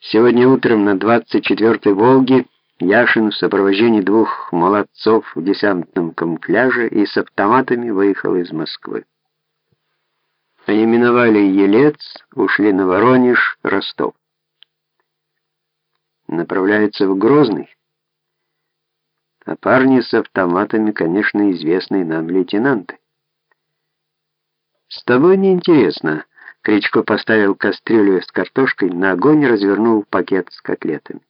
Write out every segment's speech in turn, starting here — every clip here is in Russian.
Сегодня утром на 24-й «Волге» Яшин в сопровождении двух молодцов в десантном камуфляже и с автоматами выехал из Москвы. Они миновали Елец, ушли на Воронеж, Ростов. Направляются в Грозный. А парни с автоматами, конечно, известные нам лейтенанты. «С тобой неинтересно», Кричко поставил кастрюлю с картошкой на огонь и развернул пакет с котлетами.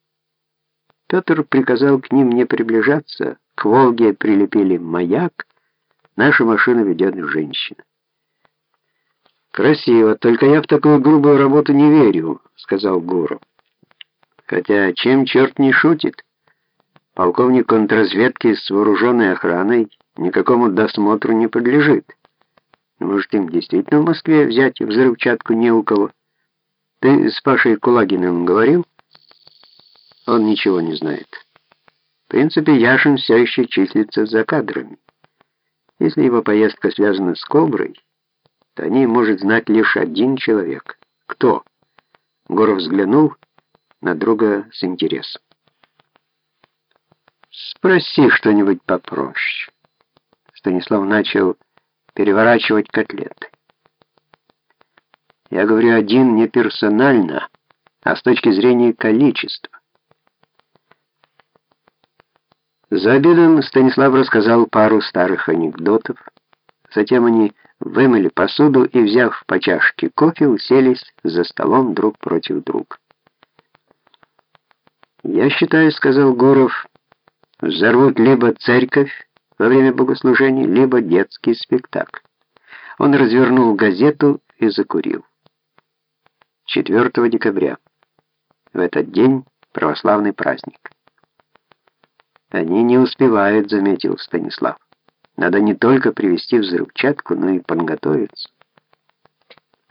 Петр приказал к ним не приближаться, к «Волге» прилепили маяк, наша машина ведет женщина. «Красиво, только я в такую грубую работу не верю», — сказал Гуров. «Хотя чем черт не шутит? Полковник контрразведки с вооруженной охраной никакому досмотру не подлежит». Может, им действительно в Москве взять взрывчатку не у кого? Ты с Пашей Кулагиным говорил? Он ничего не знает. В принципе, Яшин все еще числится за кадрами. Если его поездка связана с Коброй, то о ней может знать лишь один человек. Кто? Горов взглянул на друга с интересом. «Спроси что-нибудь попроще». Станислав начал переворачивать котлеты. Я говорю один не персонально, а с точки зрения количества. За обедом Станислав рассказал пару старых анекдотов. Затем они вымыли посуду и, взяв по чашке кофе, уселись за столом друг против друга. «Я считаю, — сказал Горов, — взорвут либо церковь, во время богослужения, либо детский спектакль. Он развернул газету и закурил. 4 декабря. В этот день православный праздник. «Они не успевают», — заметил Станислав. «Надо не только привезти взрывчатку, но и подготовиться».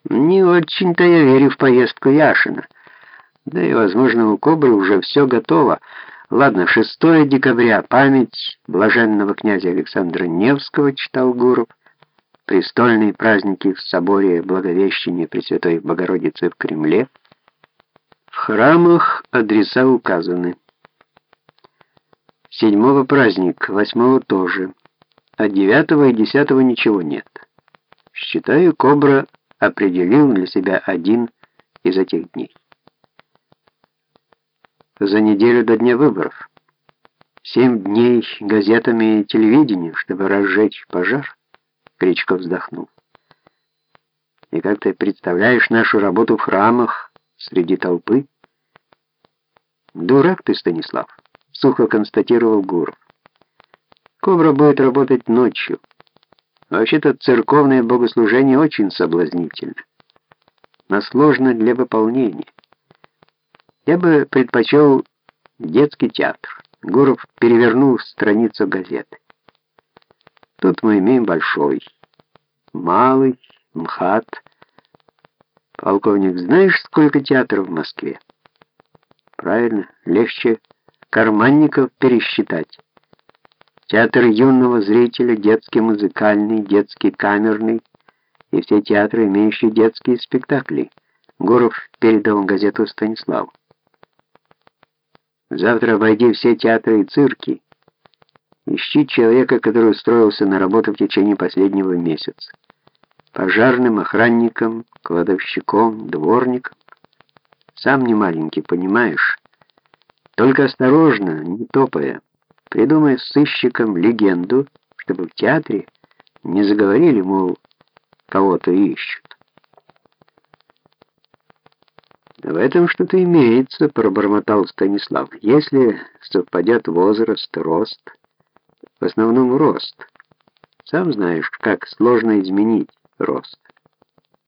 «Не очень-то я верю в поездку Яшина. Да и, возможно, у Кобры уже все готово. Ладно, 6 декабря, память блаженного князя Александра Невского, читал Гуров, престольные праздники в соборе Благовещения Пресвятой Богородицы в Кремле. В храмах адреса указаны. Седьмого праздник, восьмого тоже, а девятого и десятого ничего нет. Считаю, Кобра определил для себя один из этих дней за неделю до дня выборов. Семь дней газетами и телевидением, чтобы разжечь пожар. Кричко вздохнул. И как ты представляешь нашу работу в храмах среди толпы? Дурак ты, Станислав, сухо констатировал Гуров. Кобра будет работать ночью. Вообще-то церковное богослужение очень соблазнительно, но сложно для выполнения. Я бы предпочел детский театр. Гуров перевернул страницу газеты. Тут мы имеем большой, малый, МХАТ. Полковник, знаешь, сколько театров в Москве? Правильно, легче карманников пересчитать. Театр юного зрителя, детский музыкальный, детский камерный и все театры, имеющие детские спектакли. Гуров передал газету Станиславу. Завтра обойди все театры и цирки. Ищи человека, который устроился на работу в течение последнего месяца. Пожарным, охранником, кладовщиком, дворником. Сам не маленький, понимаешь? Только осторожно, не топая. Придумай с сыщиком легенду, чтобы в театре не заговорили, мол, кого-то ищут. «В этом что-то имеется», — пробормотал Станислав. «Если совпадет возраст, рост, в основном рост. Сам знаешь, как сложно изменить рост».